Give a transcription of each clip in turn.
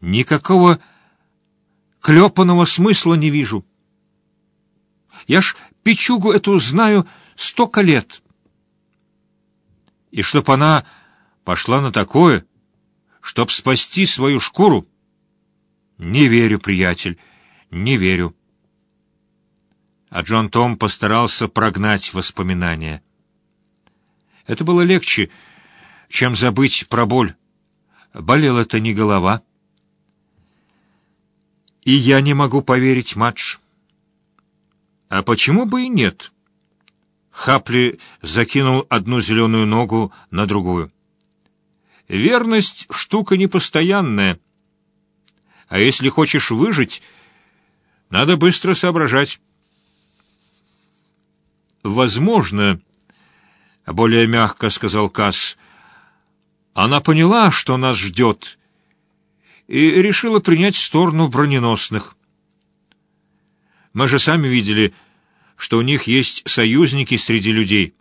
Никакого клепанного смысла не вижу. Я ж печугу эту знаю столько лет. И чтоб она пошла на такое, чтоб спасти свою шкуру, не верю, приятель, не верю. А Джон Том постарался прогнать воспоминания. Это было легче, чем забыть про боль. Болела-то не голова. И я не могу поверить, Мадж. А почему бы и нет? Хапли закинул одну зеленую ногу на другую. Верность — штука непостоянная. А если хочешь выжить, надо быстро соображать. Возможно, — более мягко сказал Касс, — она поняла, что нас ждет, и решила принять сторону броненосных. Мы же сами видели, что у них есть союзники среди людей.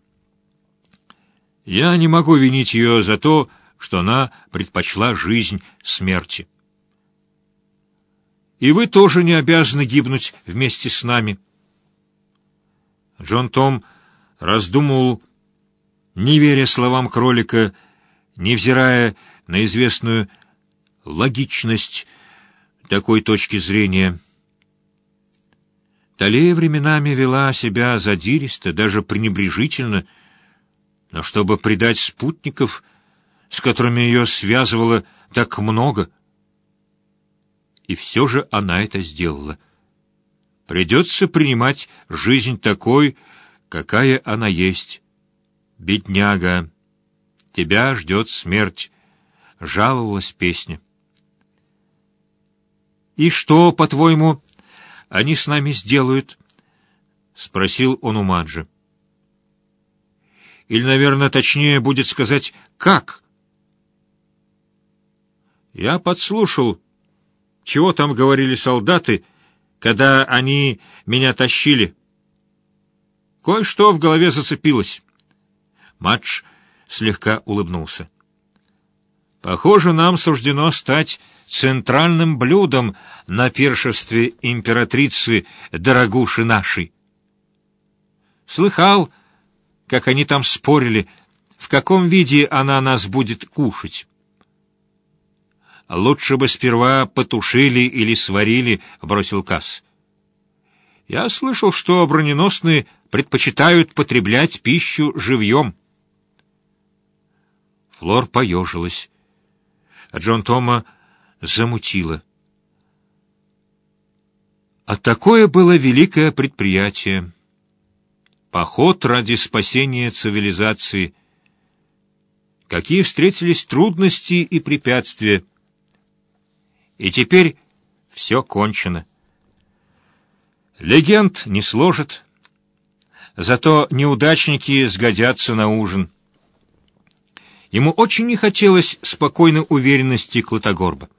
Я не могу винить ее за то, что она предпочла жизнь смерти. И вы тоже не обязаны гибнуть вместе с нами. Джон Том раздумывал, не веря словам кролика, невзирая на известную логичность такой точки зрения. Талия временами вела себя задиристо, даже пренебрежительно, но чтобы предать спутников — с которыми ее связывало так много. И все же она это сделала. Придется принимать жизнь такой, какая она есть. Бедняга, тебя ждет смерть, — жаловалась песня. «И что, по-твоему, они с нами сделают?» — спросил он у Маджи. «Или, наверное, точнее будет сказать, как?» Я подслушал, чего там говорили солдаты, когда они меня тащили. Кое-что в голове зацепилось. Матч слегка улыбнулся. Похоже, нам суждено стать центральным блюдом на пиршестве императрицы дорогуши нашей. Слыхал, как они там спорили, в каком виде она нас будет кушать. Лучше бы сперва потушили или сварили, — бросил Касс. Я слышал, что броненосные предпочитают потреблять пищу живьем. Флор поежилась. А Джон Тома замутила. А такое было великое предприятие. Поход ради спасения цивилизации. Какие встретились трудности и препятствия — и теперь все кончено. Легенд не сложит, зато неудачники сгодятся на ужин. Ему очень не хотелось спокойной уверенности Клотогорба.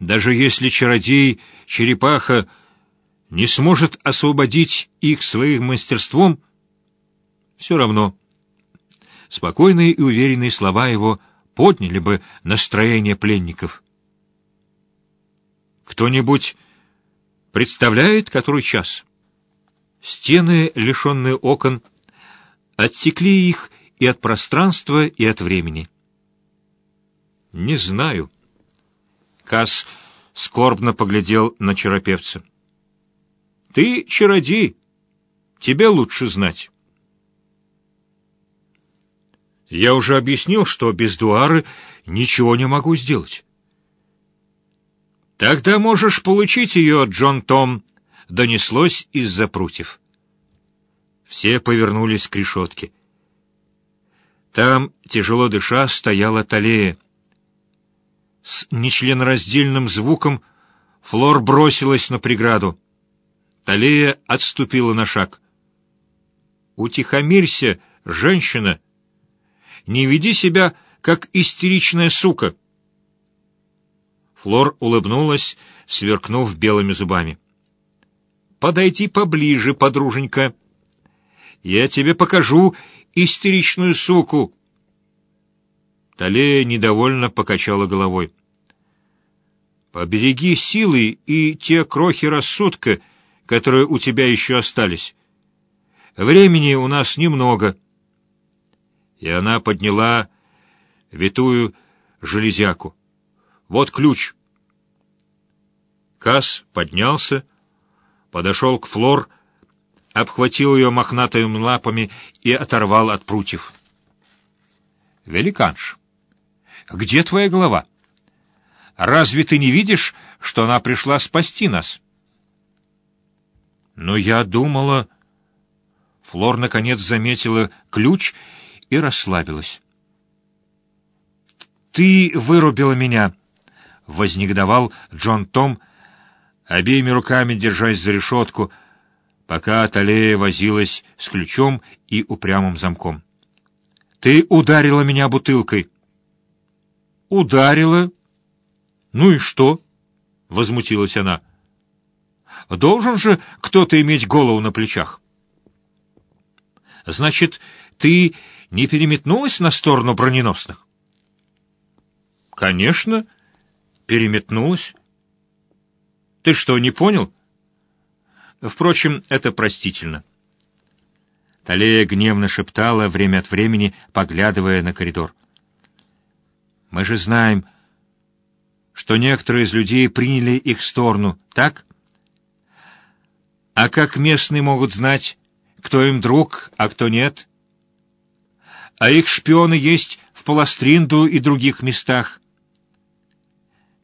Даже если чародей, черепаха, не сможет освободить их своим мастерством, все равно. Спокойные и уверенные слова его подняли бы настроение пленников. Кто-нибудь представляет, который час? Стены, лишенные окон, отсекли их и от пространства, и от времени. Не знаю. Кас скорбно поглядел на черопевца. Ты чародей, тебе лучше знать. Я уже объяснил, что без Дуары ничего не могу сделать. «Тогда можешь получить ее, Джон Том», — донеслось из-за прутьев. Все повернулись к решетке. Там, тяжело дыша, стояла Талея. С нечленораздельным звуком Флор бросилась на преграду. Талея отступила на шаг. «Утихомирься, женщина! Не веди себя, как истеричная сука!» Флор улыбнулась, сверкнув белыми зубами. «Подойди поближе, подруженька. Я тебе покажу истеричную суку». Талея недовольно покачала головой. Побереги силы и те крохи рассудка, которые у тебя еще остались. Времени у нас немного. И она подняла витую железяку. Вот ключ. Кас поднялся, подошел к Флор, обхватил ее мохнатыми лапами и оторвал от прутьев. «Великанш, где твоя голова? Разве ты не видишь, что она пришла спасти нас?» «Но я думала...» Флор наконец заметила ключ и расслабилась. «Ты вырубила меня!» — вознегодовал Джон Том, обеими руками держась за решетку, пока Талея возилась с ключом и упрямым замком. «Ты ударила меня бутылкой». «Ударила? Ну и что?» — возмутилась она. «Должен же кто-то иметь голову на плечах». «Значит, ты не переметнулась на сторону броненосных?» «Конечно, переметнулась». Ты что, не понял? Впрочем, это простительно. Талея гневно шептала, время от времени поглядывая на коридор. Мы же знаем, что некоторые из людей приняли их сторону, так? А как местные могут знать, кто им друг, а кто нет? А их шпионы есть в Паластринду и других местах.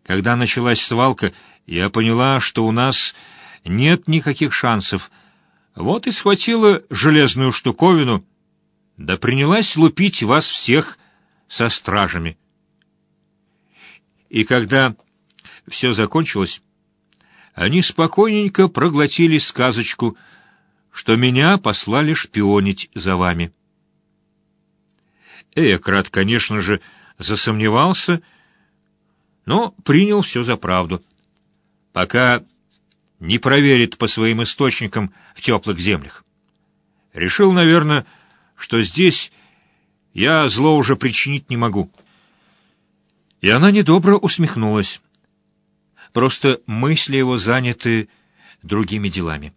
Когда началась свалка, я поняла, что у нас нет никаких шансов. Вот и схватила железную штуковину, да принялась лупить вас всех со стражами. И когда все закончилось, они спокойненько проглотили сказочку, что меня послали шпионить за вами. Экрат, конечно же, засомневался, но принял все за правду пока не проверит по своим источникам в теплых землях. Решил, наверное, что здесь я зло уже причинить не могу. И она недобро усмехнулась. Просто мысли его заняты другими делами.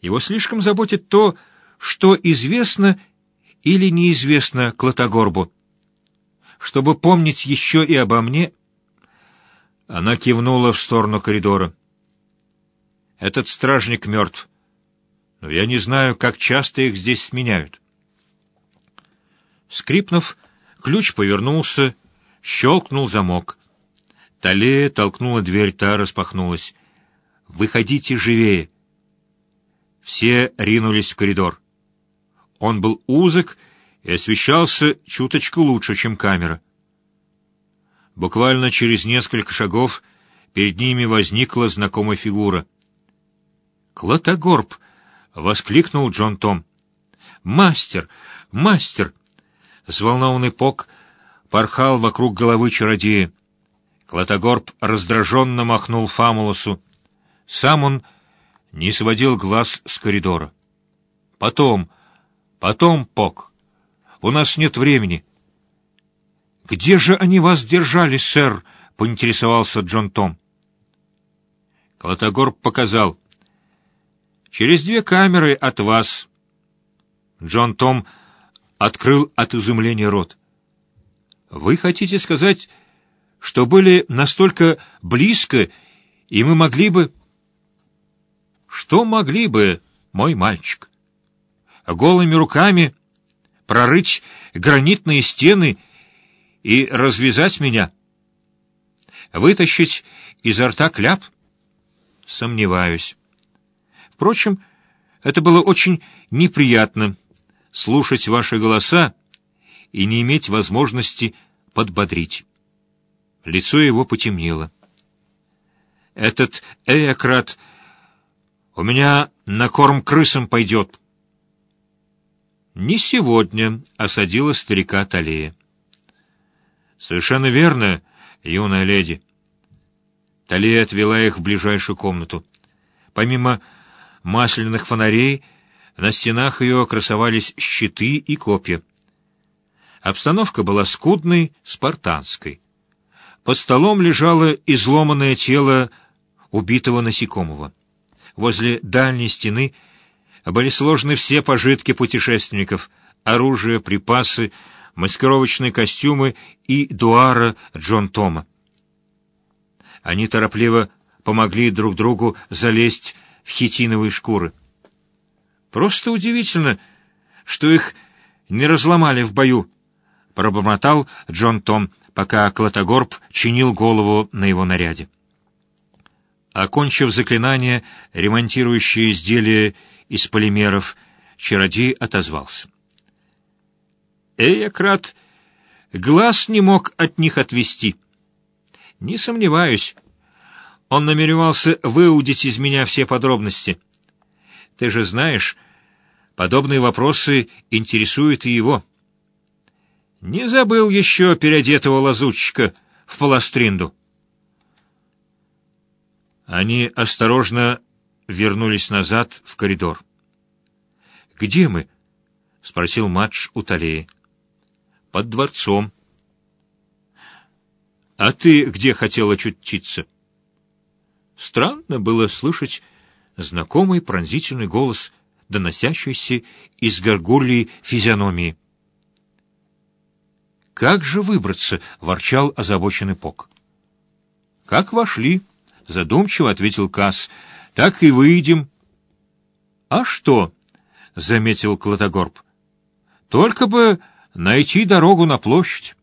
Его слишком заботит то, что известно или неизвестно Клотогорбу. Чтобы помнить еще и обо мне, она кивнула в сторону коридора. «Этот стражник мертв, но я не знаю, как часто их здесь сменяют». Скрипнув, ключ повернулся, щелкнул замок. Талея толкнула дверь, та распахнулась. «Выходите живее!» Все ринулись в коридор. Он был узок и освещался чуточку лучше, чем камера. Буквально через несколько шагов перед ними возникла знакомая фигура. «Клотогорб!» — воскликнул Джон Том. «Мастер! Мастер!» Взволнованный Пок порхал вокруг головы чародея. Клотогорб раздраженно махнул Фамулосу. Сам он не сводил глаз с коридора. «Потом, потом, Пок. У нас нет времени. «Где же они вас держали, сэр?» — поинтересовался Джон Том. Клотогорб показал. «Через две камеры от вас». Джон Том открыл от изумления рот. «Вы хотите сказать, что были настолько близко, и мы могли бы...» «Что могли бы, мой мальчик? Голыми руками прорыть гранитные стены и развязать меня? Вытащить изо рта кляп? Сомневаюсь. Впрочем, это было очень неприятно — слушать ваши голоса и не иметь возможности подбодрить. Лицо его потемнело. Этот Эократ у меня на корм крысам пойдет. Не сегодня осадила старика Талея. «Совершенно верно, юная леди». Талия отвела их в ближайшую комнату. Помимо масляных фонарей, на стенах ее красовались щиты и копья. Обстановка была скудной, спартанской. Под столом лежало изломанное тело убитого насекомого. Возле дальней стены были сложены все пожитки путешественников — оружие, припасы, маскировочные костюмы и дуара Джон Тома. Они торопливо помогли друг другу залезть в хитиновые шкуры. Просто удивительно, что их не разломали в бою, пробормотал Джон Том, пока Клотогорб чинил голову на его наряде. Окончив заклинание, ремонтирующее изделия из полимеров, чародей отозвался. Эякрат глаз не мог от них отвести. Не сомневаюсь, он намеревался выудить из меня все подробности. Ты же знаешь, подобные вопросы интересуют и его. Не забыл еще переодетого лазутчика в полостринду. Они осторожно вернулись назад в коридор. «Где мы?» — спросил Матч у Талеи. «Под дворцом». «А ты где хотел очутиться?» Странно было слышать знакомый пронзительный голос, доносящийся из горгульей физиономии. «Как же выбраться?» — ворчал озабоченный Пок. «Как вошли?» — задумчиво ответил Касс. «Так и выйдем». «А что?» — заметил Клотогорб. «Только бы найти дорогу на площадь».